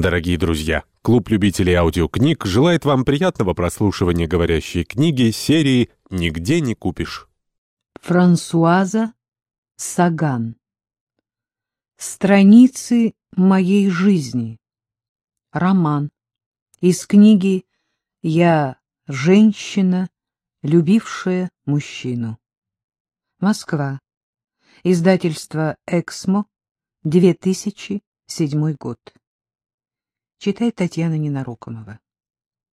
Дорогие друзья, клуб любителей аудиокниг желает вам приятного прослушивания говорящей книги серии «Нигде не купишь». Франсуаза Саган. Страницы моей жизни. Роман. Из книги «Я женщина, любившая мужчину». Москва. Издательство «Эксмо», 2007 год. Читает Татьяна Ненарокомова.